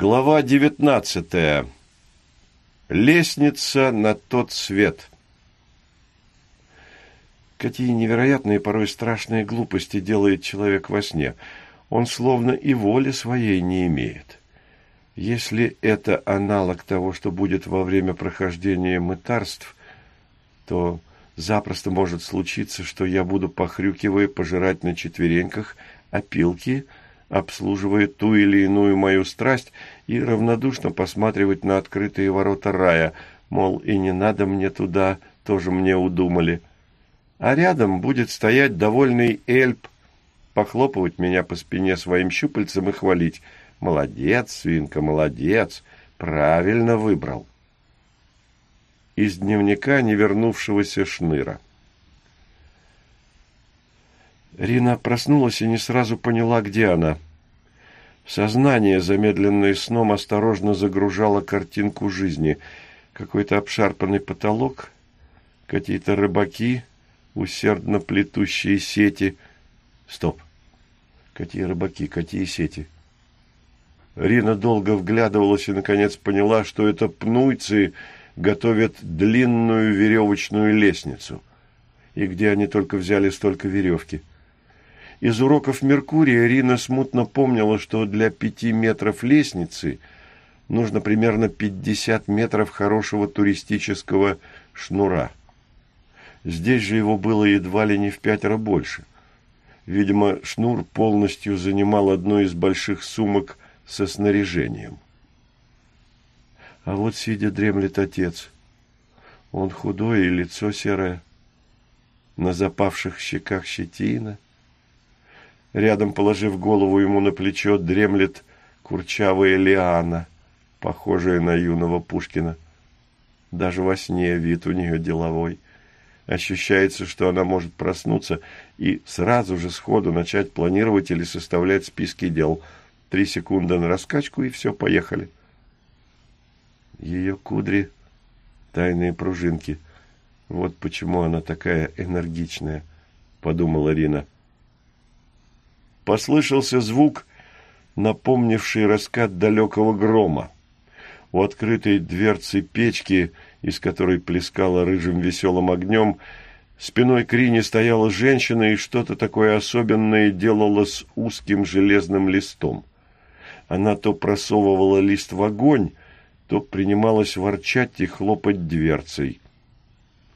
Глава девятнадцатая. Лестница на тот свет. Какие невероятные, порой страшные глупости делает человек во сне. Он словно и воли своей не имеет. Если это аналог того, что будет во время прохождения мытарств, то запросто может случиться, что я буду, похрюкивая, пожирать на четвереньках опилки – обслуживая ту или иную мою страсть и равнодушно посматривать на открытые ворота рая, мол, и не надо мне туда, тоже мне удумали. А рядом будет стоять довольный эльп, похлопывать меня по спине своим щупальцем и хвалить. «Молодец, свинка, молодец, правильно выбрал». Из дневника невернувшегося шныра. Рина проснулась и не сразу поняла, где она. Сознание, замедленное сном, осторожно загружало картинку жизни. Какой-то обшарпанный потолок, какие-то рыбаки, усердно плетущие сети. Стоп! Какие рыбаки, какие сети? Рина долго вглядывалась и, наконец, поняла, что это пнуйцы готовят длинную веревочную лестницу. И где они только взяли столько веревки? — из уроков Меркурия Рина смутно помнила, что для пяти метров лестницы нужно примерно 50 метров хорошего туристического шнура. Здесь же его было едва ли не в пятеро больше. Видимо, шнур полностью занимал одну из больших сумок со снаряжением. А вот сидя дремлет отец. Он худой и лицо серое. На запавших щеках щетина — Рядом, положив голову ему на плечо, дремлет курчавая лиана, похожая на юного Пушкина. Даже во сне вид у нее деловой. Ощущается, что она может проснуться и сразу же сходу начать планировать или составлять списки дел. Три секунды на раскачку, и все, поехали. Ее кудри — тайные пружинки. Вот почему она такая энергичная, — подумала Рина. — Послышался звук, напомнивший раскат далекого грома. У открытой дверцы печки, из которой плескала рыжим веселым огнем, спиной к Рине стояла женщина и что-то такое особенное делала с узким железным листом. Она то просовывала лист в огонь, то принималась ворчать и хлопать дверцей.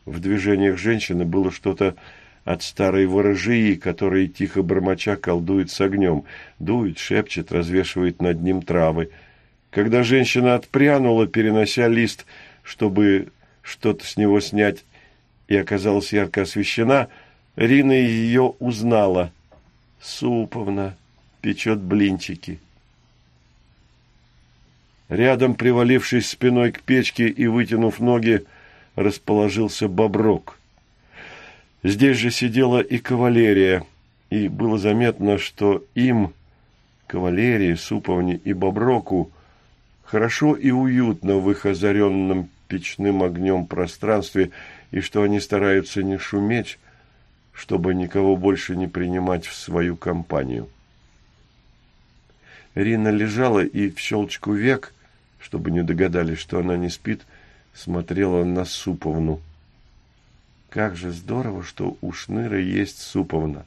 В движениях женщины было что-то от старой ворожии, которая тихо бормоча колдует с огнем, дует, шепчет, развешивает над ним травы. Когда женщина отпрянула, перенося лист, чтобы что-то с него снять, и оказалась ярко освещена, Рина ее узнала. Суповна печет блинчики. Рядом, привалившись спиной к печке и вытянув ноги, расположился боброк — Здесь же сидела и кавалерия, и было заметно, что им, кавалерии, Суповне и Боброку, хорошо и уютно в их озаренном печным огнем пространстве, и что они стараются не шуметь, чтобы никого больше не принимать в свою компанию. Рина лежала и в щелчку век, чтобы не догадались, что она не спит, смотрела на Суповну. Как же здорово, что у Шныра есть Суповна.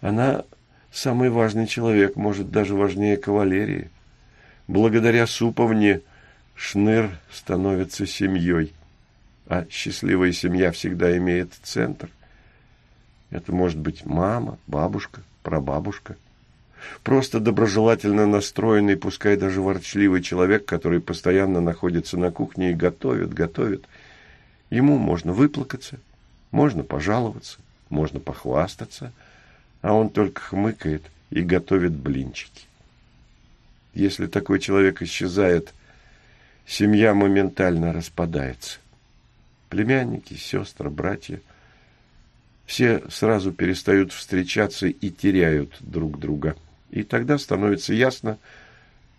Она самый важный человек, может, даже важнее кавалерии. Благодаря Суповне Шныр становится семьей, а счастливая семья всегда имеет центр. Это может быть мама, бабушка, прабабушка. Просто доброжелательно настроенный, пускай даже ворчливый человек, который постоянно находится на кухне и готовит, готовит – Ему можно выплакаться, можно пожаловаться, можно похвастаться, а он только хмыкает и готовит блинчики. Если такой человек исчезает, семья моментально распадается. Племянники, сестры, братья – все сразу перестают встречаться и теряют друг друга. И тогда становится ясно,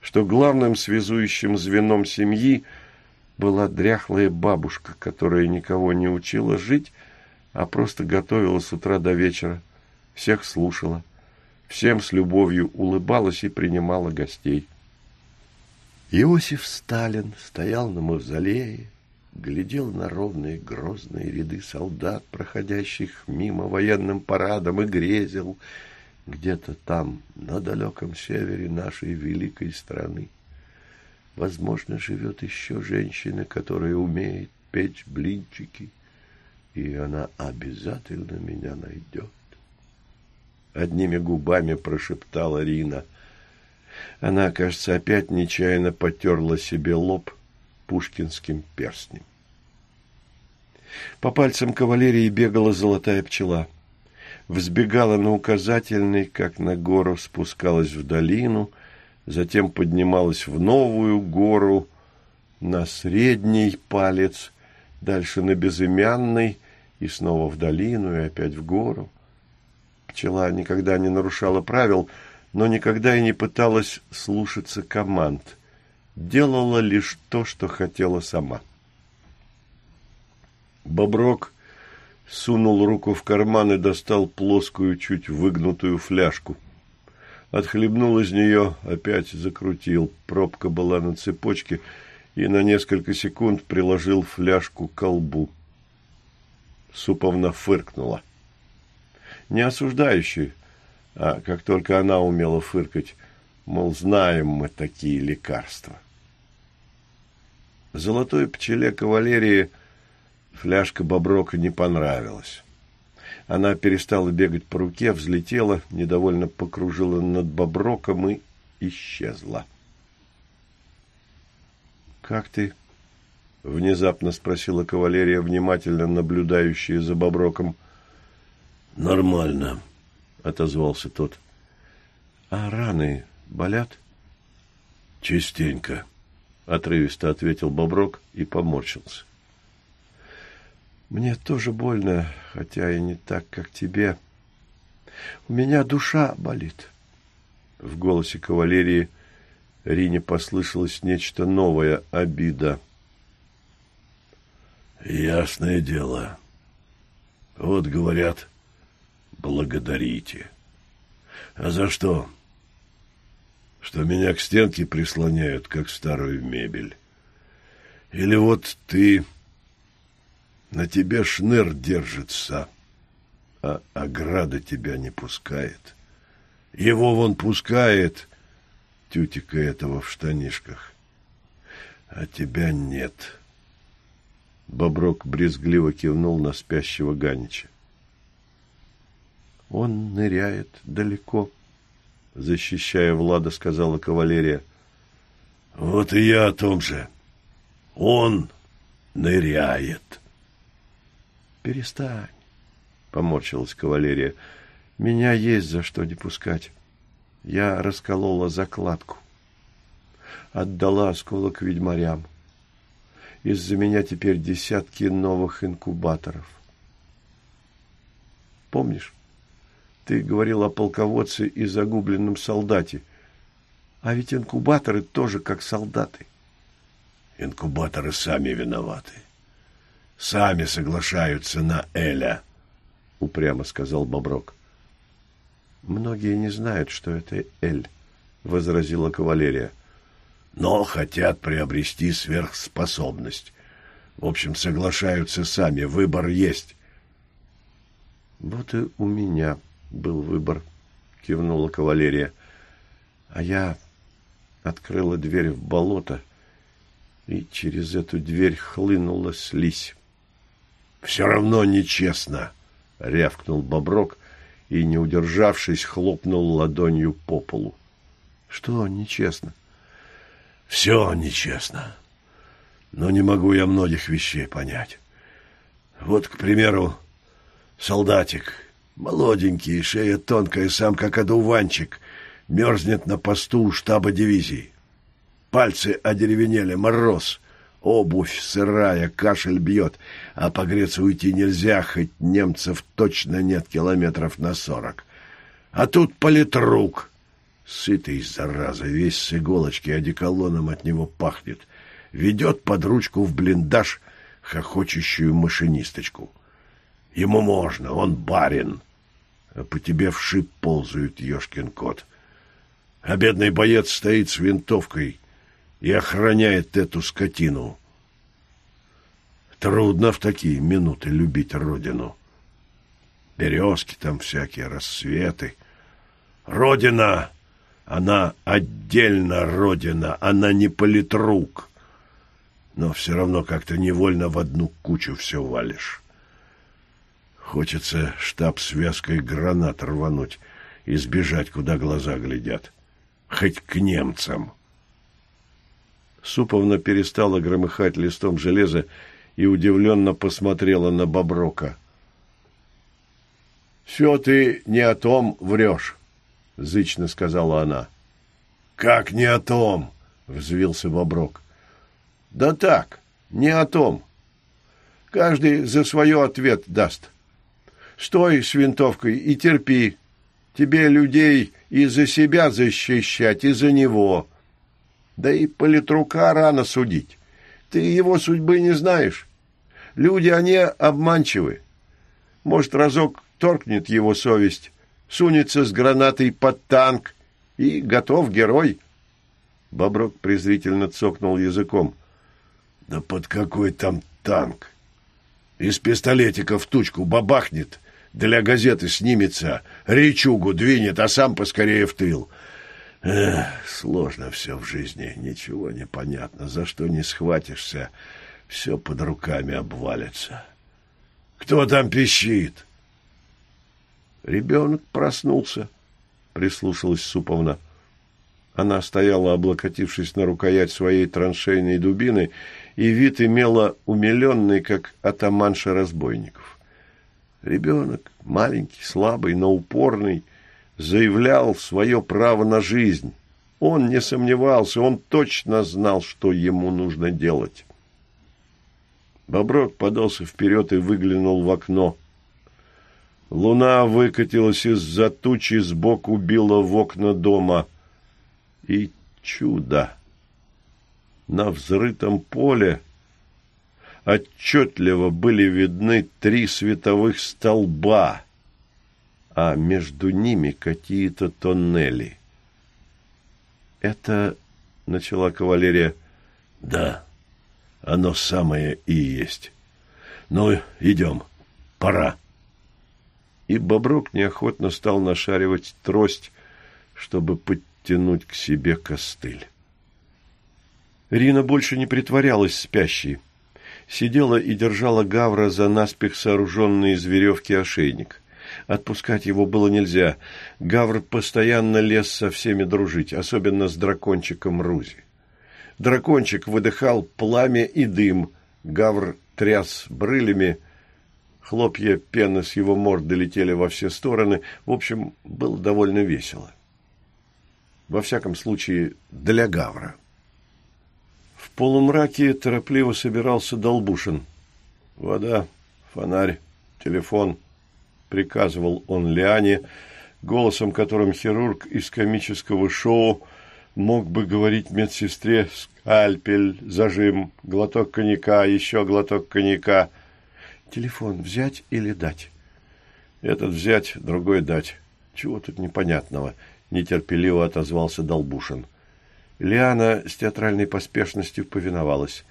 что главным связующим звеном семьи – была дряхлая бабушка, которая никого не учила жить, а просто готовила с утра до вечера, всех слушала, всем с любовью улыбалась и принимала гостей. Иосиф Сталин стоял на мавзолее, глядел на ровные грозные ряды солдат, проходящих мимо военным парадом, и грезил где-то там, на далеком севере нашей великой страны. Возможно, живет еще женщина, которая умеет печь блинчики, и она обязательно меня найдет. Одними губами прошептала Рина. Она, кажется, опять нечаянно потерла себе лоб пушкинским перстнем. По пальцам кавалерии бегала золотая пчела. Взбегала на указательный, как на гору, спускалась в долину, затем поднималась в новую гору, на средний палец, дальше на безымянный, и снова в долину, и опять в гору. Пчела никогда не нарушала правил, но никогда и не пыталась слушаться команд. Делала лишь то, что хотела сама. Боброк сунул руку в карман и достал плоскую, чуть выгнутую фляжку. Отхлебнул из нее, опять закрутил. Пробка была на цепочке и на несколько секунд приложил фляжку к колбу. Суповна фыркнула. Не осуждающий, а как только она умела фыркать, мол, знаем мы такие лекарства. Золотой пчеле кавалерии фляжка Боброка не понравилась. Она перестала бегать по руке, взлетела, недовольно покружила над Боброком и исчезла. «Как ты?» — внезапно спросила кавалерия, внимательно наблюдающая за Боброком. «Нормально», — отозвался тот. «А раны болят?» «Частенько», — отрывисто ответил Боброк и поморщился. «Мне тоже больно, хотя и не так, как тебе. У меня душа болит». В голосе кавалерии Рине послышалось нечто новое, обида. «Ясное дело. Вот, говорят, благодарите. А за что? Что меня к стенке прислоняют, как старую мебель. Или вот ты... На тебе шныр держится, а ограда тебя не пускает. Его вон пускает, тютика этого в штанишках. А тебя нет. Боброк брезгливо кивнул на спящего Ганича. Он ныряет далеко, защищая Влада, сказала кавалерия. Вот и я о том же. Он ныряет. Перестань, поморщилась кавалерия. Меня есть за что не пускать. Я расколола закладку. Отдала осколок ведьмарям. Из-за меня теперь десятки новых инкубаторов. Помнишь, ты говорил о полководце и загубленном солдате. А ведь инкубаторы тоже как солдаты. Инкубаторы сами виноваты сами соглашаются на Эля, — упрямо сказал Боброк. — Многие не знают, что это Эль, — возразила кавалерия. — Но хотят приобрести сверхспособность. В общем, соглашаются сами, выбор есть. — Вот и у меня был выбор, — кивнула кавалерия. А я открыла дверь в болото, и через эту дверь хлынула слизь. Все равно нечестно, — рявкнул Боброк и, не удержавшись, хлопнул ладонью по полу. — Что нечестно? — Все нечестно. Но не могу я многих вещей понять. Вот, к примеру, солдатик, молоденький, шея тонкая, сам как одуванчик, мерзнет на посту у штаба дивизии. Пальцы одеревенели, мороз — Обувь сырая, кашель бьет, а погреться уйти нельзя, хоть немцев точно нет километров на сорок. А тут политрук. Сытый, зараза, весь с иголочки, одеколоном от него пахнет. Ведет под ручку в блиндаж хохочущую машинисточку. Ему можно, он барин. А по тебе в шип ползают, ешкин кот. А бедный боец стоит с винтовкой — и охраняет эту скотину. Трудно в такие минуты любить родину. Березки там всякие, рассветы. Родина, она отдельно родина, она не политрук. Но все равно как-то невольно в одну кучу все валишь. Хочется штаб связкой гранат рвануть и сбежать, куда глаза глядят. Хоть к немцам. Суповна перестала громыхать листом железа и удивленно посмотрела на Боброка. — Все ты не о том врешь, — зычно сказала она. — Как не о том? — взвился Боброк. — Да так, не о том. Каждый за свое ответ даст. Стой с винтовкой и терпи. Тебе людей и за себя защищать, и за него. Да и политрука рано судить. Ты его судьбы не знаешь. Люди, они обманчивы. Может, разок торкнет его совесть, сунется с гранатой под танк и готов герой. Боброк презрительно цокнул языком. Да под какой там танк? Из пистолетика в тучку бабахнет, для газеты снимется, речугу двинет, а сам поскорее в тыл. Эх, сложно все в жизни, ничего не понятно, за что не схватишься — все под руками обвалится. Кто там пищит? Ребенок проснулся, прислушалась Суповна. Она стояла, облокотившись на рукоять своей траншейной дубины, и вид имела умиленный, как атаманша разбойников. Ребенок, маленький, слабый, но упорный, заявлял свое право на жизнь. Он не сомневался, он точно знал, что ему нужно делать. Боброк подался вперед и выглянул в окно. Луна выкатилась из-за тучи, сбоку била в окна дома. И чудо! На взрытом поле отчетливо были видны три световых столба, а между ними какие-то тоннели. «Это...» — начала кавалерия. «Да», оно самое и есть. Ну, идем. Пора. И Боброк неохотно стал нашаривать трость, чтобы подтянуть к себе костыль. Рина больше не притворялась спящей. Сидела и держала Гавра за наспех сооруженный из веревки ошейник. Отпускать его было нельзя. Гавр постоянно лез со всеми дружить, особенно с дракончиком Рузи. Дракончик выдыхал пламя и дым. Гавр тряс брылями. Хлопья пены с его морды летели во все стороны. В общем, было довольно весело. Во всяком случае, для Гавра. В полумраке торопливо собирался Долбушин. «Вода, фонарь, телефон», — приказывал он Лиане, голосом которым хирург из комического шоу мог бы говорить медсестре скальпель, зажим, глоток коньяка, еще глоток коньяка. Телефон взять или дать? Этот взять, другой дать. Чего тут непонятного? Нетерпеливо отозвался Долбушин. Лиана с театральной поспешностью повиновалась.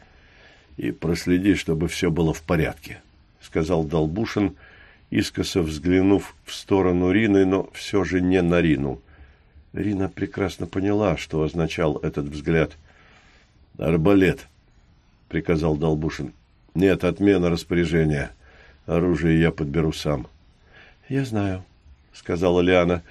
И проследи, чтобы все было в порядке, сказал Долбушин, искоса взглянув в сторону Рины, но все же не на Рину. Рина прекрасно поняла, что означал этот взгляд. «Арбалет», — приказал Долбушин. «Нет, отмена распоряжения. Оружие я подберу сам». «Я знаю», — сказала Лиана.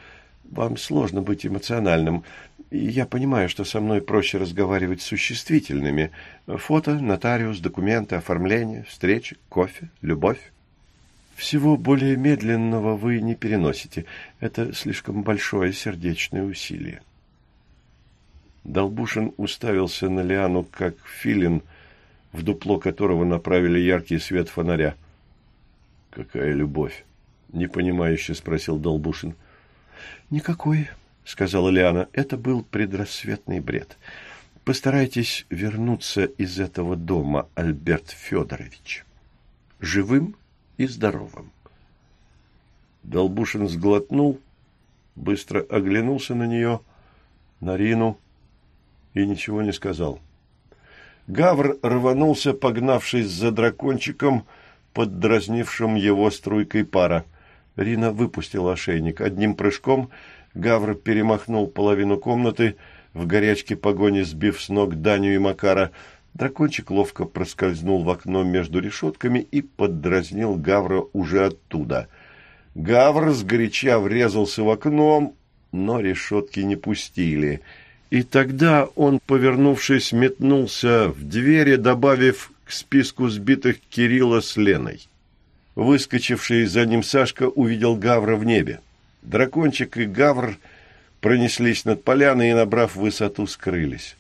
«Вам сложно быть эмоциональным. Я понимаю, что со мной проще разговаривать с существительными. Фото, нотариус, документы, оформление, встречи, кофе, любовь. Всего более медленного вы не переносите. Это слишком большое сердечное усилие. Долбушин уставился на Лиану, как филин, в дупло которого направили яркий свет фонаря. «Какая любовь?» — непонимающе спросил Долбушин. «Никакой», — сказала Лиана. «Это был предрассветный бред. Постарайтесь вернуться из этого дома, Альберт Федорович. Живым и здоровым. Долбушин сглотнул, быстро оглянулся на нее, на Рину и ничего не сказал. Гавр рванулся, погнавшись за дракончиком, поддразнившим его струйкой пара. Рина выпустила ошейник. Одним прыжком Гавр перемахнул половину комнаты, в горячке погони сбив с ног Даню и Макара. Дракончик ловко проскользнул в окно между решетками и поддразнил Гавра уже оттуда. Гавр сгоряча врезался в окно, но решетки не пустили. И тогда он, повернувшись, метнулся в двери, добавив к списку сбитых Кирилла с Леной. Выскочивший за ним Сашка увидел Гавра в небе. Дракончик и Гавр пронеслись над поляной и, набрав высоту, скрылись.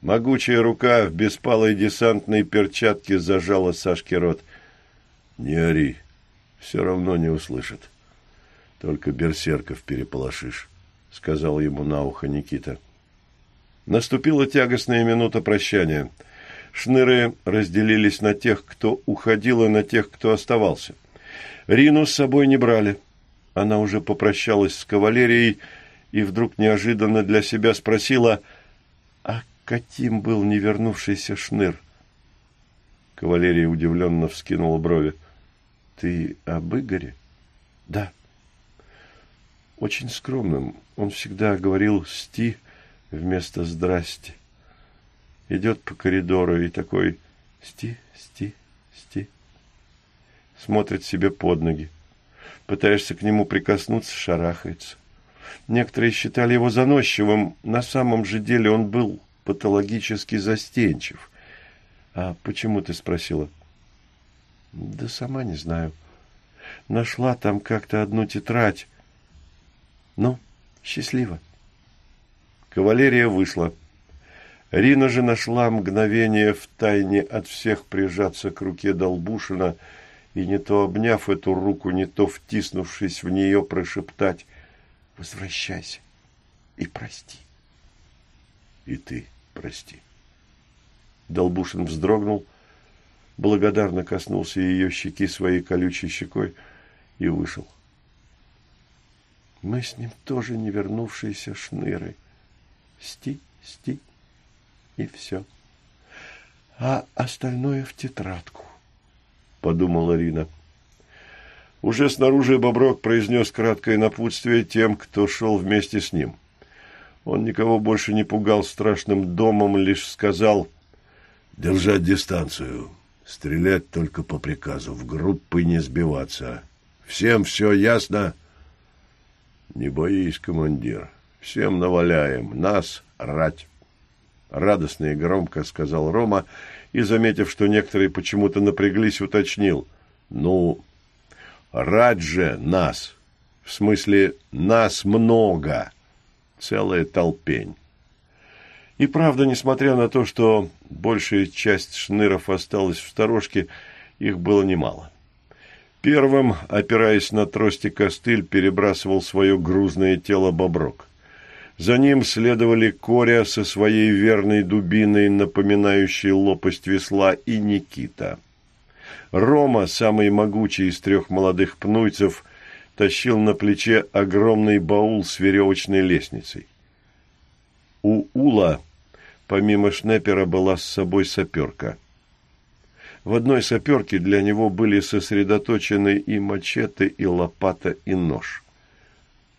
Могучая рука в беспалой десантной перчатке зажала Сашке рот. «Не ори, все равно не услышит. Только берсерков переполошишь», — сказал ему на ухо Никита. Наступила тягостная минута прощания — Шныры разделились на тех, кто уходил, и на тех, кто оставался. Рину с собой не брали. Она уже попрощалась с кавалерией и вдруг неожиданно для себя спросила, каким был не вернувшийся Шныр? Кавалерия удивленно вскинула брови. «Ты об Игоре?» «Да». «Очень скромным. Он всегда говорил «сти» вместо «здрасте» идет по коридору и такой «сти, сти, сти». Смотрит себе под ноги. Пытаешься к нему прикоснуться, шарахается. Некоторые считали его заносчивым. На самом же деле он был патологически застенчив. «А почему ты спросила?» «Да сама не знаю. Нашла там как-то одну тетрадь. Ну, счастливо». Кавалерия вышла. Рина же нашла мгновение в тайне от всех прижаться к руке Долбушина и не то обняв эту руку, не то втиснувшись в нее, прошептать «Возвращайся и прости». «И ты прости». Долбушин вздрогнул, благодарно коснулся ее щеки своей колючей щекой и вышел. Мы с ним тоже не вернувшиеся шныры. Сти, сти и все. А остальное в тетрадку, — подумала Рина. Уже снаружи Боброк произнес краткое напутствие тем, кто шел вместе с ним. Он никого больше не пугал страшным домом, лишь сказал «Держать дистанцию, стрелять только по приказу, в группы не сбиваться. Всем все ясно?» «Не боись, командир, всем наваляем, нас рать». — радостно и громко сказал Рома, и, заметив, что некоторые почему-то напряглись, уточнил. «Ну, рад же нас! В смысле, нас много! Целая толпень!» И правда, несмотря на то, что большая часть шныров осталась в сторожке, их было немало. Первым, опираясь на трости костыль, перебрасывал свое грузное тело боброк. За ним следовали Коря со своей верной дубиной, напоминающей лопасть весла, и Никита. Рома, самый могучий из трех молодых пнуйцев, тащил на плече огромный баул с веревочной лестницей. У Ула, помимо шнепера, была с собой саперка. В одной саперке для него были сосредоточены и мачете, и лопата, и нож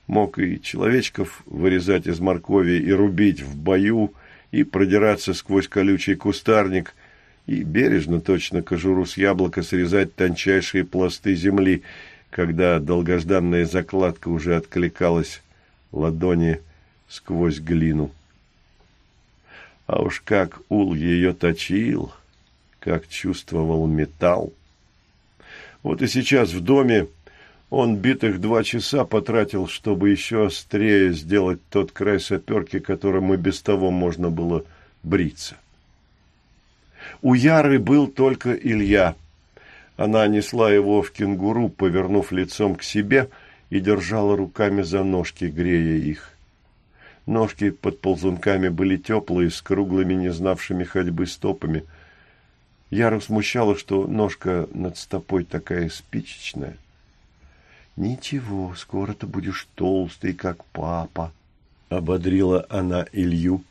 мог и человечков вырезать из моркови и рубить в бою, и продираться сквозь колючий кустарник, и бережно точно кожуру с яблока срезать тончайшие пласты земли, когда долгожданная закладка уже откликалась ладони сквозь глину. А уж как ул ее точил, как чувствовал металл. Вот и сейчас в доме он битых два часа потратил, чтобы еще острее сделать тот край саперки, которым и без того можно было бриться. У Яры был только Илья. Она несла его в кенгуру, повернув лицом к себе, и держала руками за ножки, грея их. Ножки под ползунками были теплые, с круглыми, не знавшими ходьбы стопами. Яру смущало, что ножка над стопой такая спичечная. «Ничего, скоро ты будешь толстый, как папа», — ободрила она Илью.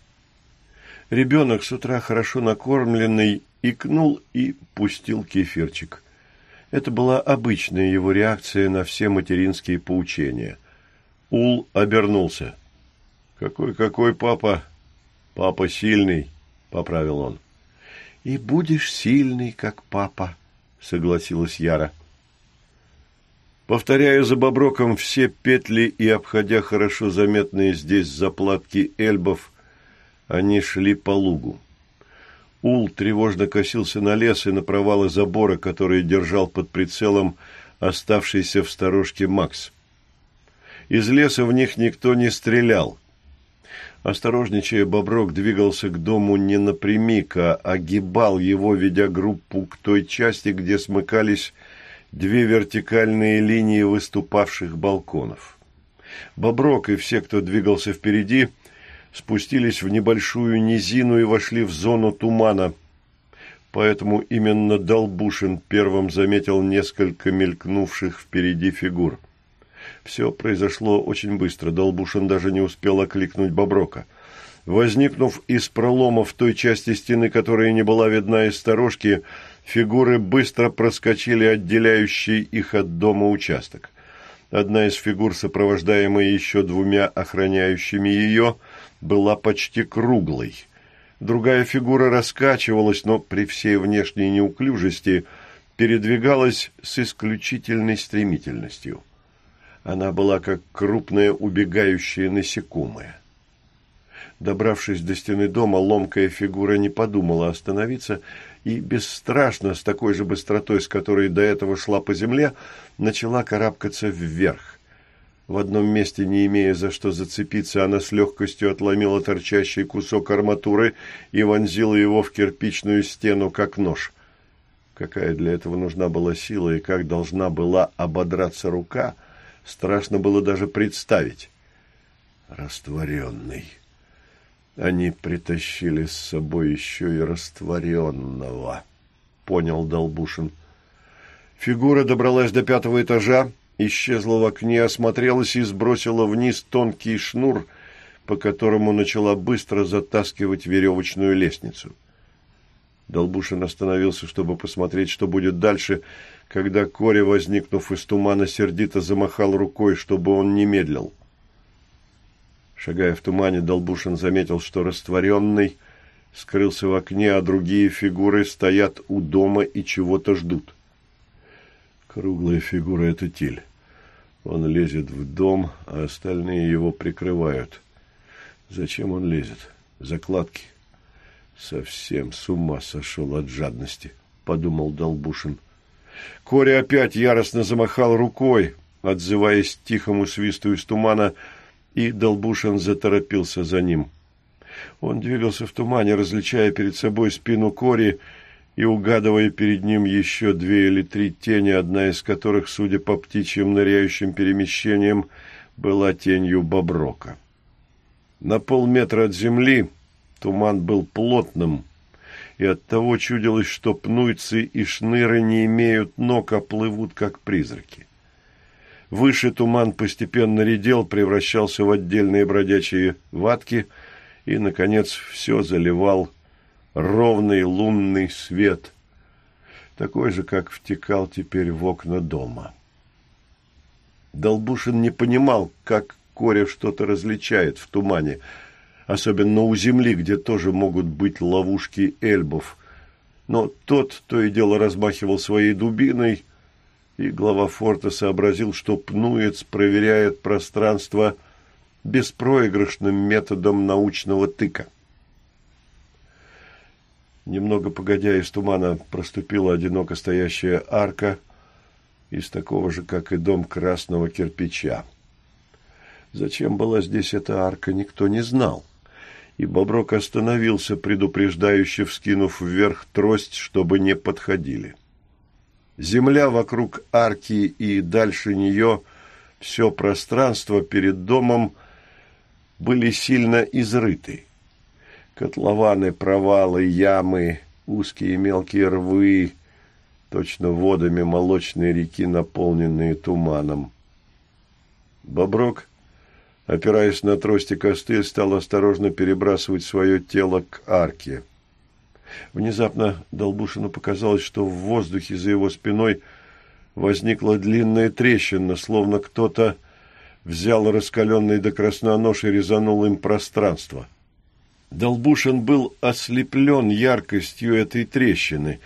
Ребенок с утра хорошо накормленный икнул и пустил кефирчик. Это была обычная его реакция на все материнские поучения. Ул обернулся. «Какой-какой папа? Папа сильный», — поправил он. «И будешь сильный, как папа», — согласилась Яра. Повторяя за Боброком все петли и обходя хорошо заметные здесь заплатки эльбов, они шли по лугу. Ул тревожно косился на лес и на провалы забора, которые держал под прицелом оставшийся в сторожке Макс. Из леса в них никто не стрелял. Осторожничая, Боброк двигался к дому не напрямик, а огибал его, ведя группу к той части, где смыкались две вертикальные линии выступавших балконов. Боброк и все, кто двигался впереди, спустились в небольшую низину и вошли в зону тумана. Поэтому именно Долбушин первым заметил несколько мелькнувших впереди фигур. Все произошло очень быстро. Долбушин даже не успел окликнуть Боброка. Возникнув из пролома в той части стены, которая не была видна из сторожки, фигуры быстро проскочили отделяющий их от дома участок. Одна из фигур, сопровождаемая еще двумя охраняющими ее, была почти круглой. Другая фигура раскачивалась, но при всей внешней неуклюжести передвигалась с исключительной стремительностью. Она была как крупное убегающее насекомое. Добравшись до стены дома, ломкая фигура не подумала остановиться и бесстрашно, с такой же быстротой, с которой до этого шла по земле, начала карабкаться вверх. В одном месте, не имея за что зацепиться, она с легкостью отломила торчащий кусок арматуры и вонзила его в кирпичную стену, как нож. Какая для этого нужна была сила и как должна была ободраться рука, страшно было даже представить. Растворенный. Они притащили с собой еще и растворенного, понял Долбушин. Фигура добралась до пятого этажа, исчезла в окне, осмотрелась и сбросила вниз тонкий шнур, по которому начала быстро затаскивать веревочную лестницу. Долбушин остановился, чтобы посмотреть, что будет дальше, когда Коре, возникнув из тумана, сердито замахал рукой, чтобы он не медлил. Шагая в тумане, Долбушин заметил, что растворенный скрылся в окне, а другие фигуры стоят у дома и чего-то ждут. Круглая фигура — это Тиль. Он лезет в дом, а остальные его прикрывают. Зачем он лезет? Закладки. Совсем с ума сошел от жадности, подумал Долбушин. Коря опять яростно замахал рукой, отзываясь тихому свисту из тумана, и Долбушин заторопился за ним. Он двигался в тумане, различая перед собой спину Кори и угадывая перед ним еще две или три тени, одна из которых, судя по птичьим ныряющим перемещениям, была тенью боброка. На полметра от земли туман был плотным, и оттого чудилось, что пнуйцы и шныры не имеют ног, а плывут, как призраки. Выше туман постепенно редел, превращался в отдельные бродячие ватки и, наконец, все заливал ровный лунный свет, такой же, как втекал теперь в окна дома. Долбушин не понимал, как Коря что-то различает в тумане, особенно у земли, где тоже могут быть ловушки эльбов. Но тот то и дело размахивал своей дубиной, и глава форта сообразил, что Пнуец проверяет пространство беспроигрышным методом научного тыка. Немного погодя, из тумана проступила одиноко стоящая арка из такого же, как и дом красного кирпича. Зачем была здесь эта арка, никто не знал. И Боброк остановился, предупреждающе вскинув вверх трость, чтобы не подходили. Земля вокруг арки и дальше нее, все пространство перед домом были сильно изрыты котлованы, провалы, ямы, узкие мелкие рвы, точно водами молочной реки, наполненные туманом. Боброк Опираясь на трости костыль, стал осторожно перебрасывать свое тело к арке. Внезапно Долбушину показалось, что в воздухе за его спиной возникла длинная трещина, словно кто-то взял раскаленный до краснонож и резанул им пространство. Долбушин был ослеплен яркостью этой трещины.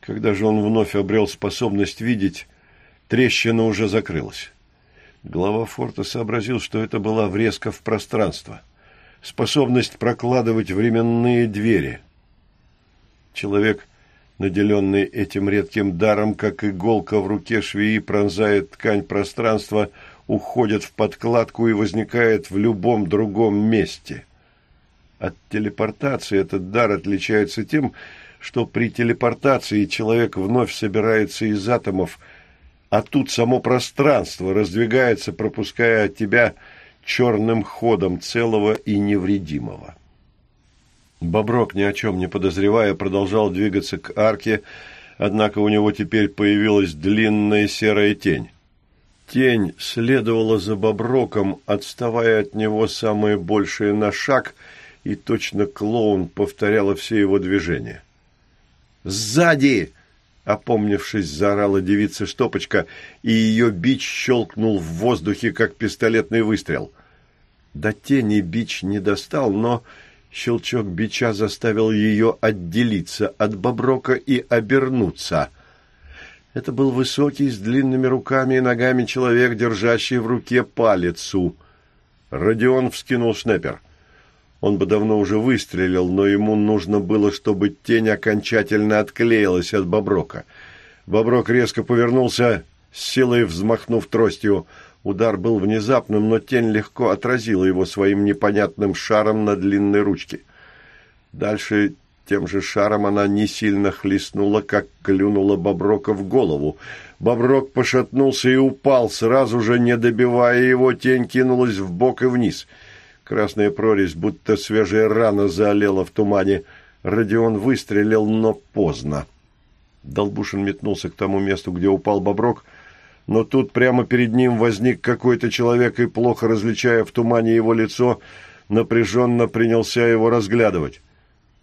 Когда же он вновь обрел способность видеть, трещина уже закрылась. Глава форта сообразил, что это была врезка в пространство. Способность прокладывать временные двери – Человек, наделенный этим редким даром, как иголка в руке швеи пронзает ткань пространства, уходит в подкладку и возникает в любом другом месте. От телепортации этот дар отличается тем, что при телепортации человек вновь собирается из атомов, а тут само пространство раздвигается, пропуская от тебя черным ходом целого и невредимого. Боброк, ни о чем не подозревая, продолжал двигаться к арке, однако у него теперь появилась длинная серая тень. Тень следовала за Боброком, отставая от него самое большее на шаг, и точно клоун повторяла все его движения. «Сзади!» — опомнившись, заорала девица Штопочка, и ее бич щелкнул в воздухе, как пистолетный выстрел. До тени бич не достал, но Щелчок бича заставил ее отделиться от Боброка и обернуться. Это был высокий, с длинными руками и ногами человек, держащий в руке палицу. Родион вскинул шнепер. Он бы давно уже выстрелил, но ему нужно было, чтобы тень окончательно отклеилась от Боброка. Боброк резко повернулся, с силой взмахнув тростью. Удар был внезапным, но тень легко отразила его своим непонятным шаром на длинной ручке. Дальше тем же шаром она не сильно хлестнула, как клюнула Боброка в голову. Боброк пошатнулся и упал, сразу же не добивая его, тень кинулась в бок и вниз. Красная прорезь, будто свежая рана, заолела в тумане. Родион выстрелил, но поздно. Долбушин метнулся к тому месту, где упал Боброк, но тут прямо перед ним возник какой-то человек и, плохо различая в тумане его лицо, напряженно принялся его разглядывать.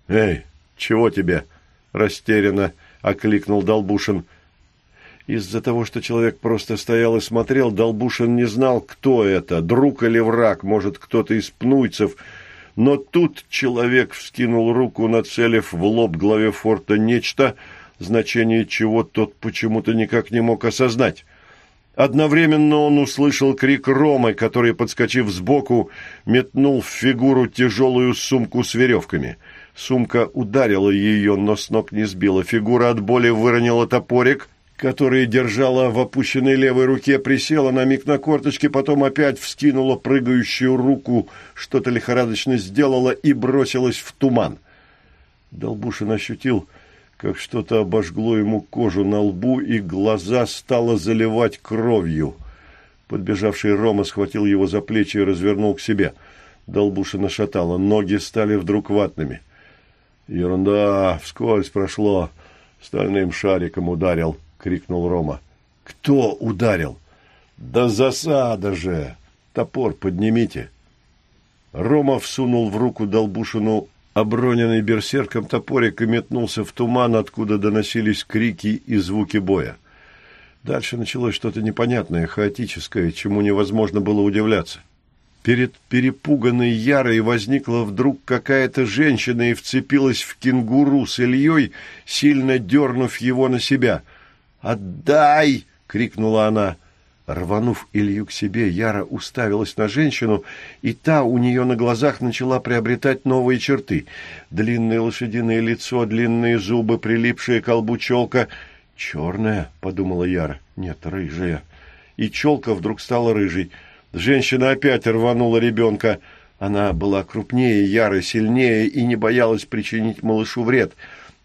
«Эй, чего тебе?» – растерянно окликнул Долбушин. Из-за того, что человек просто стоял и смотрел, Долбушин не знал, кто это, друг или враг, может, кто-то из пнуйцев. Но тут человек вскинул руку, нацелив в лоб главе форта нечто, значение чего тот почему-то никак не мог осознать. Одновременно он услышал крик Ромы, который, подскочив сбоку, метнул в фигуру тяжелую сумку с веревками. Сумка ударила ее, но с ног не сбила. Фигура от боли выронила топорик, который держала в опущенной левой руке, присела на миг на корточки, потом опять вскинула прыгающую руку, что-то лихорадочно сделала и бросилась в туман. Долбушин ощутил как что-то обожгло ему кожу на лбу, и глаза стало заливать кровью. Подбежавший Рома схватил его за плечи и развернул к себе. Долбушина шатала, ноги стали вдруг ватными. «Ерунда, вскользь прошло, стальным шариком ударил», — крикнул Рома. «Кто ударил?» «Да засада же! Топор поднимите!» Рома всунул в руку Долбушину оброненный берсерком топорик и метнулся в туман, откуда доносились крики и звуки боя. Дальше началось что-то непонятное, хаотическое, чему невозможно было удивляться. Перед перепуганной Ярой возникла вдруг какая-то женщина и вцепилась в кенгуру с Ильей, сильно дернув его на себя. «Отдай!» — крикнула она. Рванув Илью к себе, Яра уставилась на женщину, и та у нее на глазах начала приобретать новые черты. Длинное лошадиное лицо, длинные зубы, прилипшая к колбу челка. «Черная», — подумала Яра, — «нет, рыжая». И челка вдруг стала рыжей. Женщина опять рванула ребенка. Она была крупнее Яры, сильнее и не боялась причинить малышу вред.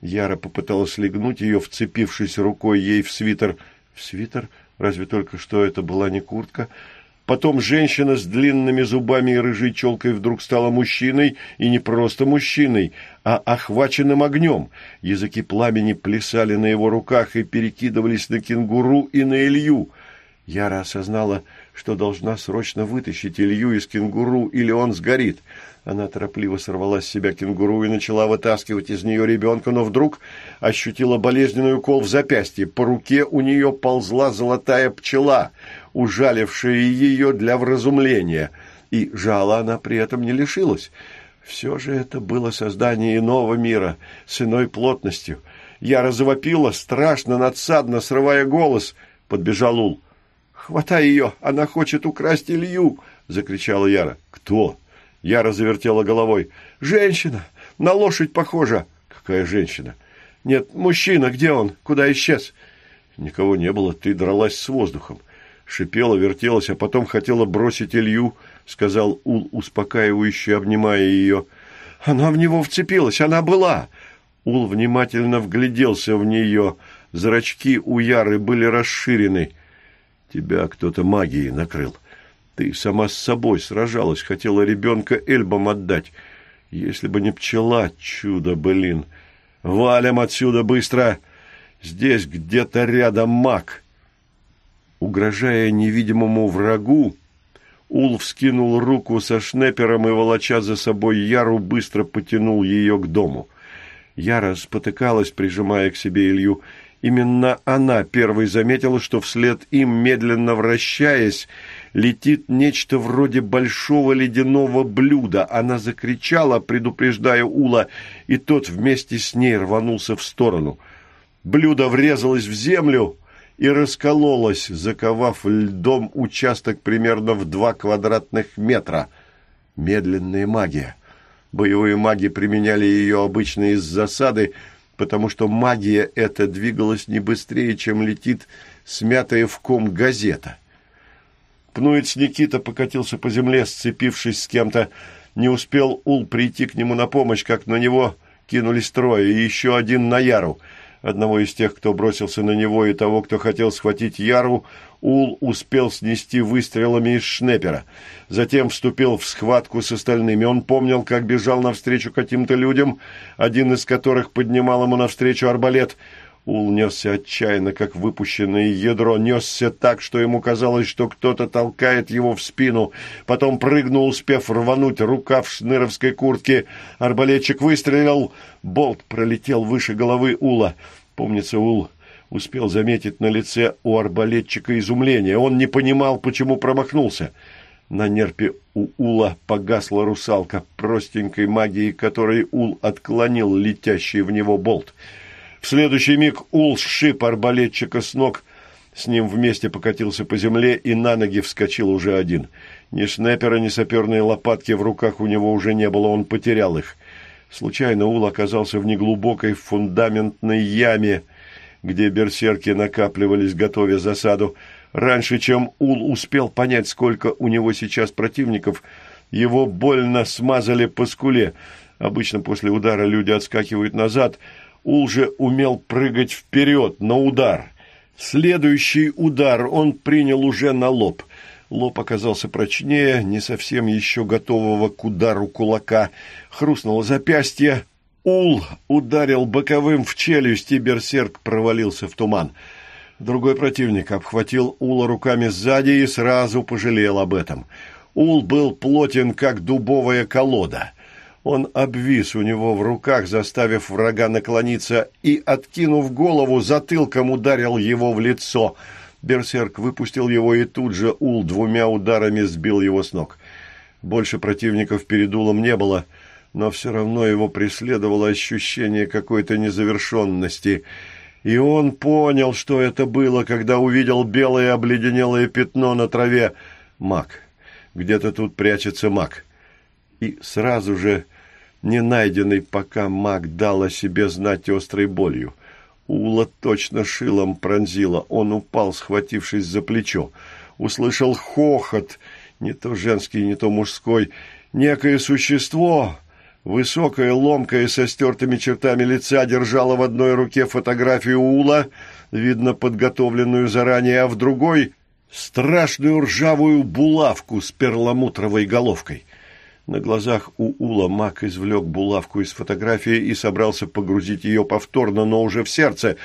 Яра попыталась легнуть ее, вцепившись рукой ей в свитер. «В свитер?» разве только что это была не куртка. Потом женщина с длинными зубами и рыжей челкой вдруг стала мужчиной, и не просто мужчиной, а охваченным огнем. Языки пламени плясали на его руках и перекидывались на кенгуру и на Илью. Яра осознала, что должна срочно вытащить Илью из кенгуру, или он сгорит. Она торопливо сорвала с себя кенгуру и начала вытаскивать из нее ребенка, но вдруг ощутила болезненный укол в запястье. По руке у нее ползла золотая пчела, ужалившая ее для вразумления. И жала она при этом не лишилась. Все же это было создание иного мира, с иной плотностью. Я разовопила, страшно, надсадно, срывая голос. Подбежал Ул. «Хватай ее! Она хочет украсть Илью!» — закричала Яра. «Кто?» Яра завертела головой. «Женщина! На лошадь похожа!» «Какая женщина?» «Нет, мужчина! Где он? Куда исчез?» «Никого не было. Ты дралась с воздухом». Шипела, вертелась, а потом хотела бросить Илью, — сказал Ул, успокаивающе обнимая ее. «Она в него вцепилась! Она была!» Ул внимательно вгляделся в нее. Зрачки у Яры были расширены. Тебя кто-то магией накрыл. Ты сама с собой сражалась, хотела ребенка Эльбам отдать. Если бы не пчела, чудо, блин. Валим отсюда быстро! Здесь где-то рядом маг. Угрожая невидимому врагу, Ул вскинул руку со шнепером и, волоча за собой Яру, быстро потянул ее к дому. Яра спотыкалась, прижимая к себе Илью, Именно она первой заметила, что вслед им, медленно вращаясь, летит нечто вроде большого ледяного блюда. Она закричала, предупреждая Ула, и тот вместе с ней рванулся в сторону. Блюдо врезалось в землю и раскололось, заковав льдом участок примерно в два квадратных метра. Медленная магия. Боевые маги применяли ее обычно из засады, потому что магия эта двигалась не быстрее, чем летит смятая в ком газета. Пнуец Никита покатился по земле, сцепившись с кем-то. Не успел Ул прийти к нему на помощь, как на него кинулись трое, и еще один на Яру — Одного из тех, кто бросился на него, и того, кто хотел схватить Яру, Ул успел снести выстрелами из шнепера. Затем вступил в схватку с остальными. Он помнил, как бежал навстречу каким-то людям, один из которых поднимал ему навстречу арбалет. Ул несся отчаянно, как выпущенное ядро, несся так, что ему казалось, что кто-то толкает его в спину. Потом прыгнул, успев рвануть рукав шныровской куртки. Арбалетчик выстрелил, болт пролетел выше головы Ула. Помнится, Ул успел заметить на лице у арбалетчика изумление. Он не понимал, почему промахнулся. На нерпе у Ула погасла русалка, простенькой магией которой Ул отклонил летящий в него болт. В следующий миг Ул сшиб арбалетчика с ног, с ним вместе покатился по земле и на ноги вскочил уже один. Ни шнепера, ни саперной лопатки в руках у него уже не было, он потерял их. Случайно Ул оказался в неглубокой фундаментной яме, где берсерки накапливались, готовя засаду. Раньше, чем Ул успел понять, сколько у него сейчас противников, его больно смазали по скуле. Обычно после удара люди отскакивают назад – Ул же умел прыгать вперед, на удар. Следующий удар он принял уже на лоб. Лоб оказался прочнее, не совсем еще готового к удару кулака. Хрустнуло запястье. Ул ударил боковым в челюсть, и берсерк провалился в туман. Другой противник обхватил Ула руками сзади и сразу пожалел об этом. Ул был плотен, как дубовая колода — он обвис у него в руках, заставив врага наклониться, и, откинув голову, затылком ударил его в лицо. Берсерк выпустил его, и тут же Ул двумя ударами сбил его с ног. Больше противников перед Улом не было, но все равно его преследовало ощущение какой-то незавершенности. И он понял, что это было, когда увидел белое обледенелое пятно на траве. Маг. Где-то тут прячется маг. И сразу же не найденный пока маг дал о себе знать острой болью. Ула точно шилом пронзила. Он упал, схватившись за плечо. Услышал хохот, не то женский, не то мужской. Некое существо, высокое, ломкое, со стертыми чертами лица, держало в одной руке фотографию Ула, видно, подготовленную заранее, а в другой — страшную ржавую булавку с перламутровой головкой. На глазах у Ула Мак извлек булавку из фотографии и собрался погрузить ее повторно, но уже в сердце.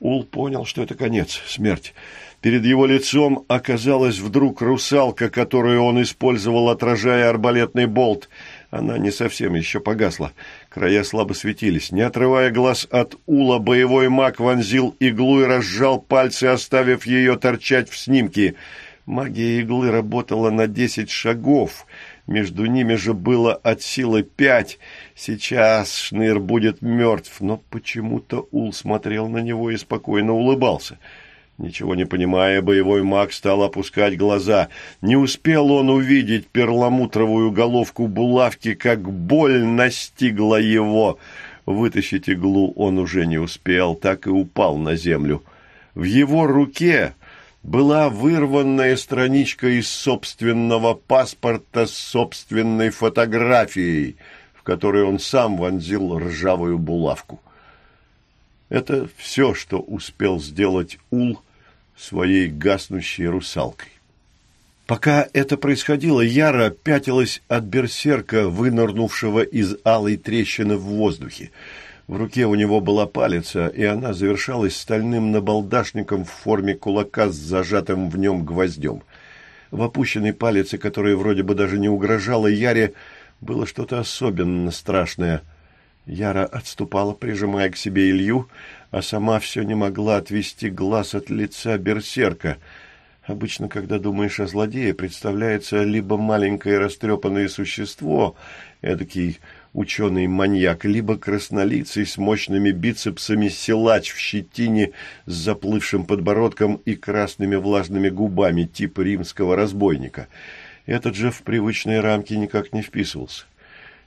Ул понял, что это конец, смерть. Перед его лицом оказалась вдруг русалка, которую он использовал, отражая арбалетный болт. Она не совсем еще погасла. Края слабо светились. Не отрывая глаз от ула, боевой маг вонзил иглу и разжал пальцы, оставив ее торчать в снимке. Магия иглы работала на десять шагов. Между ними же было от силы пять. Сейчас Шныр будет мертв, но почему-то Ул смотрел на него и спокойно улыбался. — Ничего не понимая, боевой маг стал опускать глаза. Не успел он увидеть перламутровую головку булавки, как боль настигла его. Вытащить иглу он уже не успел, так и упал на землю. В его руке была вырванная страничка из собственного паспорта с собственной фотографией, в которой он сам вонзил ржавую булавку. Это все, что успел сделать Ул своей гаснущей русалкой. Пока это происходило, Яра пятилась от берсерка, вынырнувшего из алой трещины в воздухе. В руке у него была палица, и она завершалась стальным набалдашником в форме кулака с зажатым в нем гвоздем. В опущенной палице, которая вроде бы даже не угрожала Яре, было что-то особенно страшное – Яра отступала, прижимая к себе Илью, а сама все не могла отвести глаз от лица берсерка. Обычно, когда думаешь о злодее, представляется либо маленькое растрепанное существо, эдакий ученый-маньяк, либо краснолицый с мощными бицепсами силач в щетине с заплывшим подбородком и красными влажными губами, типа римского разбойника. Этот же в привычные рамки никак не вписывался.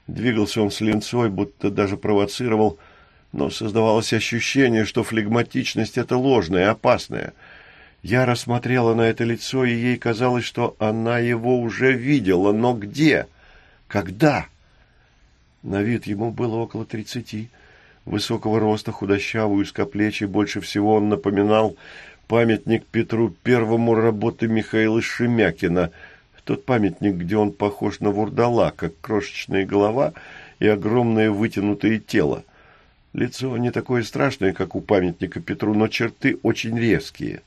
Двигался он с линцой, будто даже провоцировал, но создавалось ощущение, что флегматичность – это ложная, опасная. Я рассмотрела на это лицо, и ей казалось, что она его уже видела, но где? Когда? На вид ему было около тридцати. Высокого роста, худощавый, узкоплечий, больше всего он напоминал памятник Петру Первому работы Михаила Шемякина – тот памятник, где он похож на вурдала, как крошечная голова и огромное вытянутое тело. Лицо не такое страшное, как у памятника Петру, но черты очень резкие.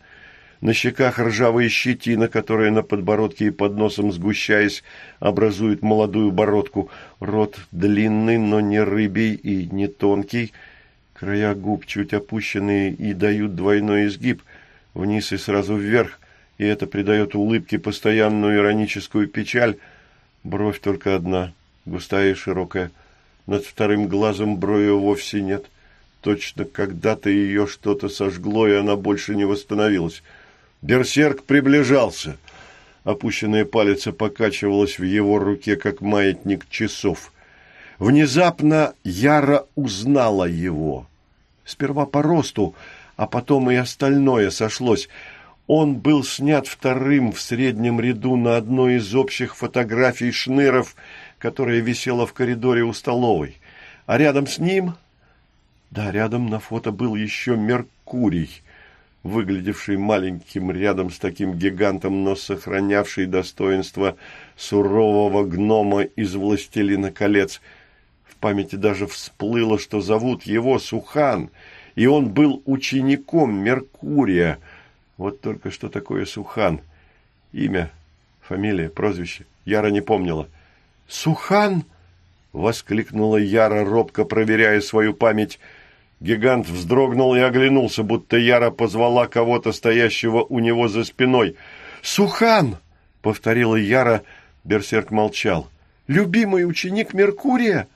На щеках ржавая щетина, которая на подбородке и под носом, сгущаясь, образует молодую бородку. Рот длинный, но не рыбий и не тонкий. Края губ чуть опущенные и дают двойной изгиб, вниз и сразу вверх и это придает улыбке постоянную ироническую печаль. Бровь только одна, густая и широкая. Над вторым глазом брови вовсе нет. Точно когда-то ее что-то сожгло, и она больше не восстановилась. Берсерк приближался. Опущенная палец покачивалась в его руке, как маятник часов. Внезапно Яра узнала его. Сперва по росту, а потом и остальное сошлось – он был снят вторым в среднем ряду на одной из общих фотографий Шныров, которая висела в коридоре у столовой. А рядом с ним... Да, рядом на фото был еще Меркурий, выглядевший маленьким рядом с таким гигантом, но сохранявший достоинство сурового гнома из «Властелина колец». В памяти даже всплыло, что зовут его Сухан, и он был учеником Меркурия – вот только что такое Сухан. Имя, фамилия, прозвище. Яра не помнила. «Сухан!» — воскликнула Яра, робко проверяя свою память. Гигант вздрогнул и оглянулся, будто Яра позвала кого-то, стоящего у него за спиной. «Сухан!» — повторила Яра. Берсерк молчал. «Любимый ученик Меркурия?»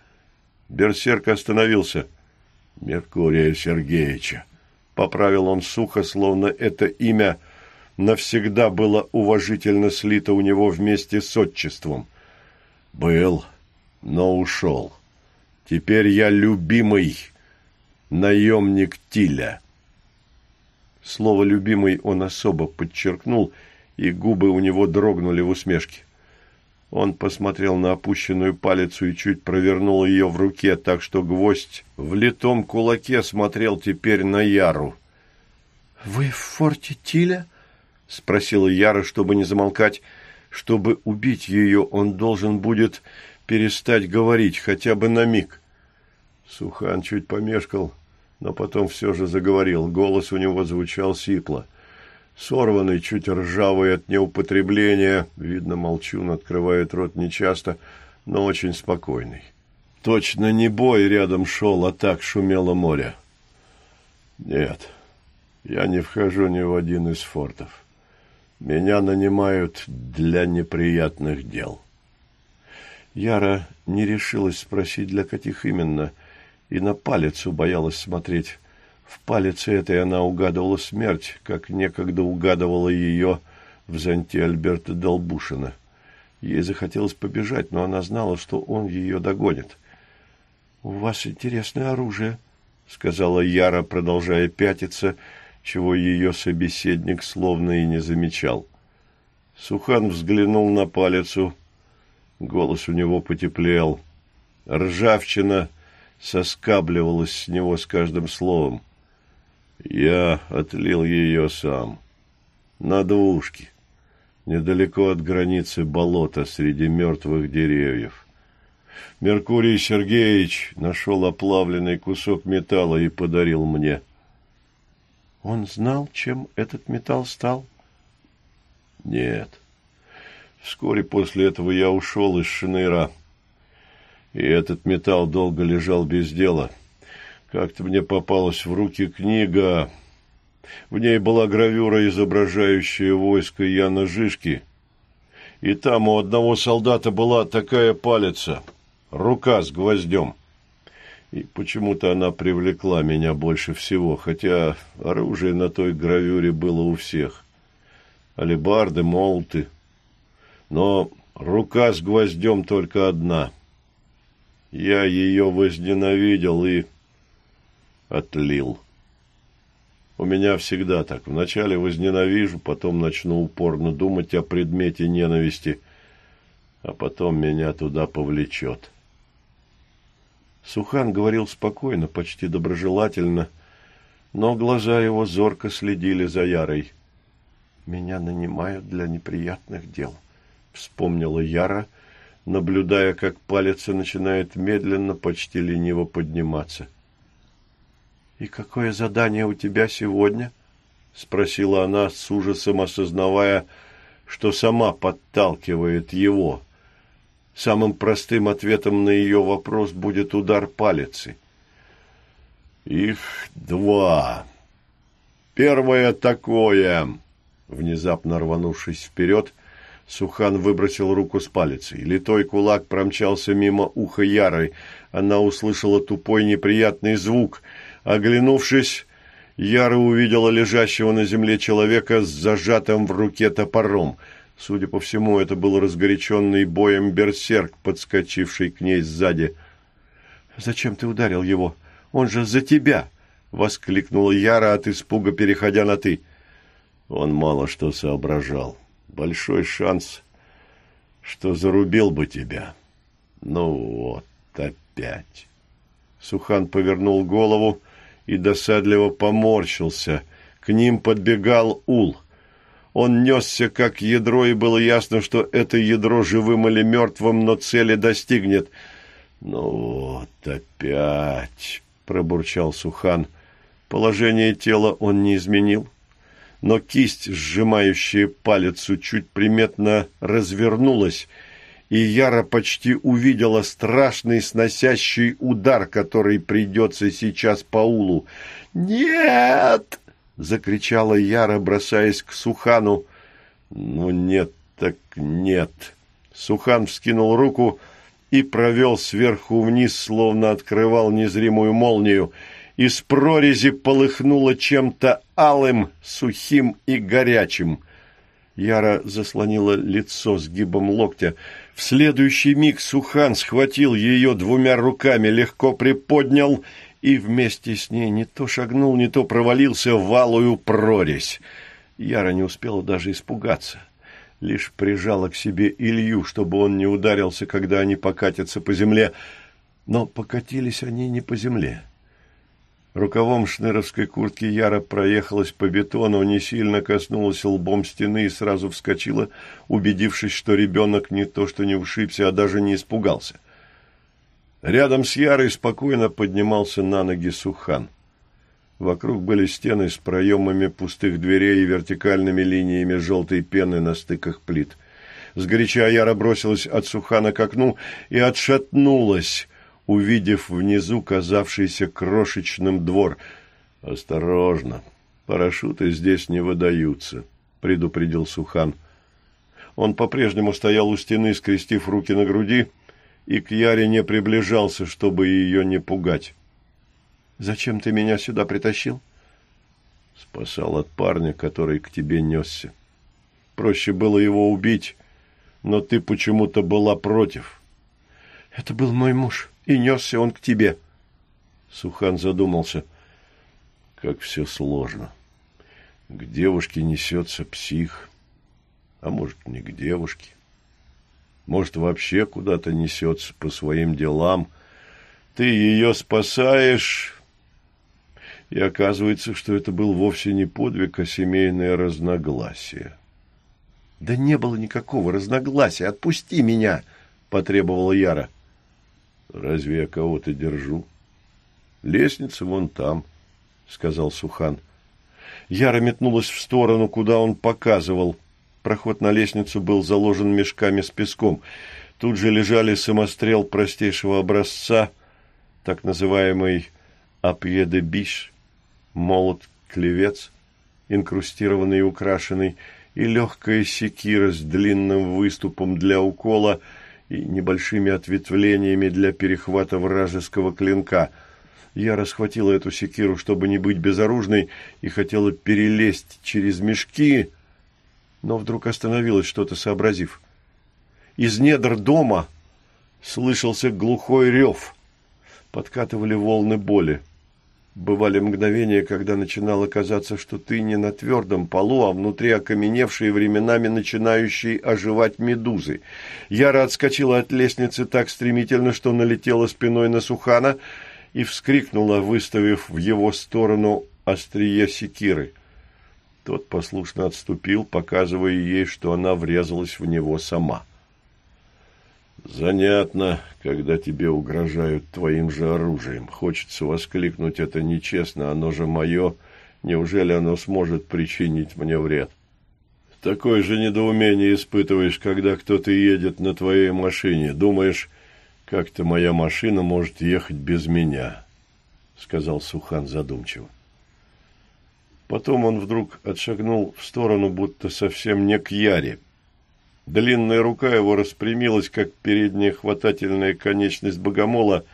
Берсерк остановился. «Меркурия Сергеевича», Поправил он сухо, словно это имя навсегда было уважительно слито у него вместе с отчеством. Был, но ушел. Теперь я любимый наемник Тиля. Слово «любимый» он особо подчеркнул, и губы у него дрогнули в усмешке. Он посмотрел на опущенную палицу и чуть провернул ее в руке, так что гвоздь в литом кулаке смотрел теперь на Яру. «Вы в форте Тиля?» — спросила Яра, чтобы не замолкать. «Чтобы убить ее, он должен будет перестать говорить хотя бы на миг». Сухан чуть помешкал, но потом все же заговорил. Голос у него звучал сипло. Сорванный, чуть ржавый от неупотребления, видно, молчун открывает рот нечасто, но очень спокойный. Точно не бой рядом шел, а так шумело море. Нет, я не вхожу ни в один из фортов. Меня нанимают для неприятных дел. Яра не решилась спросить, для каких именно, и на палец боялась смотреть. В палице этой она угадывала смерть, как некогда угадывала ее в зонте Альберта Долбушина. Ей захотелось побежать, но она знала, что он ее догонит. — У вас интересное оружие, — сказала Яра, продолжая пятиться, чего ее собеседник словно и не замечал. Сухан взглянул на палицу. Голос у него потеплел. Ржавчина соскабливалась с него с каждым словом. Я отлил ее сам. На двушке, недалеко от границы болота среди мертвых деревьев. Меркурий Сергеевич нашел оплавленный кусок металла и подарил мне. Он знал, чем этот металл стал? Нет. Вскоре после этого я ушел из Шинейра. И этот металл долго лежал без дела — как-то мне попалась в руки книга. В ней была гравюра, изображающая войско Яна Жишки. И там у одного солдата была такая палица, рука с гвоздем. И почему-то она привлекла меня больше всего, хотя оружие на той гравюре было у всех. Алебарды, молоты. Но рука с гвоздем только одна. Я ее возненавидел и отлил. У меня всегда так. Вначале возненавижу, потом начну упорно думать о предмете ненависти, а потом меня туда повлечет. Сухан говорил спокойно, почти доброжелательно, но глаза его зорко следили за Ярой. «Меня нанимают для неприятных дел», — вспомнила Яра, наблюдая, как палец начинает медленно, почти лениво подниматься. «И какое задание у тебя сегодня?» — спросила она с ужасом, осознавая, что сама подталкивает его. Самым простым ответом на ее вопрос будет удар палицы. «Их два. Первое такое...» Внезапно рванувшись вперед, Сухан выбросил руку с палицей. Литой кулак промчался мимо уха Ярой. Она услышала тупой неприятный звук — Оглянувшись, Яра увидела лежащего на земле человека с зажатым в руке топором. Судя по всему, это был разгоряченный боем берсерк, подскочивший к ней сзади. «Зачем ты ударил его? Он же за тебя!» — воскликнула Яра от испуга, переходя на «ты». Он мало что соображал. Большой шанс, что зарубил бы тебя. Ну вот, опять. Сухан повернул голову и досадливо поморщился. К ним подбегал Ул. Он несся как ядро, и было ясно, что это ядро живым или мертвым, но цели достигнет. «Ну вот опять!» — пробурчал Сухан. Положение тела он не изменил, но кисть, сжимающая палец, чуть приметно развернулась, и Яра почти увидела страшный сносящий удар, который придется сейчас Паулу. «Нет!» — закричала Яра, бросаясь к Сухану. «Ну нет так нет!» Сухан вскинул руку и провел сверху вниз, словно открывал незримую молнию. Из прорези полыхнуло чем-то алым, сухим и горячим. Яра заслонила лицо сгибом локтя — в следующий миг Сухан схватил ее двумя руками, легко приподнял и вместе с ней не то шагнул, не то провалился в валую прорезь. Яра не успела даже испугаться. Лишь прижала к себе Илью, чтобы он не ударился, когда они покатятся по земле. Но покатились они не по земле. Рукавом шныровской куртки Яра проехалась по бетону, не сильно коснулась лбом стены и сразу вскочила, убедившись, что ребенок не то что не ушибся, а даже не испугался. Рядом с Ярой спокойно поднимался на ноги Сухан. Вокруг были стены с проемами пустых дверей и вертикальными линиями желтой пены на стыках плит. Сгоряча Яра бросилась от Сухана к окну и отшатнулась, увидев внизу казавшийся крошечным двор. «Осторожно, парашюты здесь не выдаются», — предупредил Сухан. Он по-прежнему стоял у стены, скрестив руки на груди, и к Яре не приближался, чтобы ее не пугать. Зачем ты меня сюда притащил? Спасал от парня, который к тебе несся. Проще было его убить, но ты почему-то была против. Это был мой муж, и несся он к тебе. Сухан задумался. Как все сложно. К девушке несется псих. А может, не к девушке. Может, вообще куда-то несется по своим делам. Ты ее спасаешь, и оказывается, что это был вовсе не подвиг, а семейное разногласие. «Да не было никакого разногласия. Отпусти меня!» — потребовала Яра. «Разве я кого-то держу?» «Лестница вон там», — сказал Сухан. Яра метнулась в сторону, куда он показывал. Проход на лестницу был заложен мешками с песком. Тут же лежали самострел простейшего образца, так называемый «апье-де-биш», молот-клевец, инкрустированный и украшенный, и легкая секира с длинным выступом для укола и небольшими ответвлениями для перехвата вражеского клинка. Я расхватила эту секиру, чтобы не быть безоружной, и хотела перелезть через мешки, но вдруг остановилась, что-то сообразив. Из недр дома слышался глухой рев. Подкатывали волны боли. Бывали мгновения, когда начинало казаться, что ты не на твердом полу, а внутри окаменевшие временами начинающие оживать медузы. Яра отскочила от лестницы так стремительно, что налетела спиной на Сухана и вскрикнула, выставив в его сторону острие секиры. Тот послушно отступил, показывая ей, что она врезалась в него сама. — Занятно, когда тебе угрожают твоим же оружием. Хочется воскликнуть это нечестно, оно же мое. Неужели оно сможет причинить мне вред? Такое же недоумение испытываешь, когда кто-то едет на твоей машине. Думаешь, как-то моя машина может ехать без меня, — сказал Сухан задумчиво. Потом он вдруг отшагнул в сторону, будто совсем не к Яре, Длинная рука его распрямилась, как передняя хватательная конечность богомола,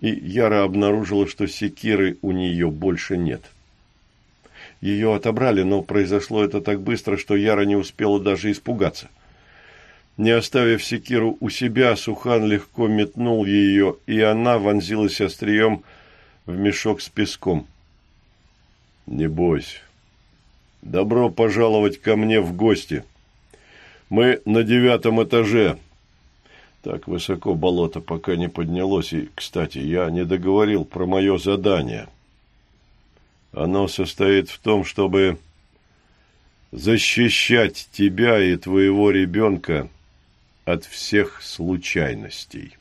и Яра обнаружила, что секиры у нее больше нет. Ее отобрали, но произошло это так быстро, что Яра не успела даже испугаться. Не оставив секиру у себя, Сухан легко метнул ее, и она вонзилась острием в мешок с песком. «Не бойся. Добро пожаловать ко мне в гости», мы на девятом этаже. Так высоко болото пока не поднялось. И, кстати, я не договорил про мое задание. Оно состоит в том, чтобы защищать тебя и твоего ребенка от всех случайностей.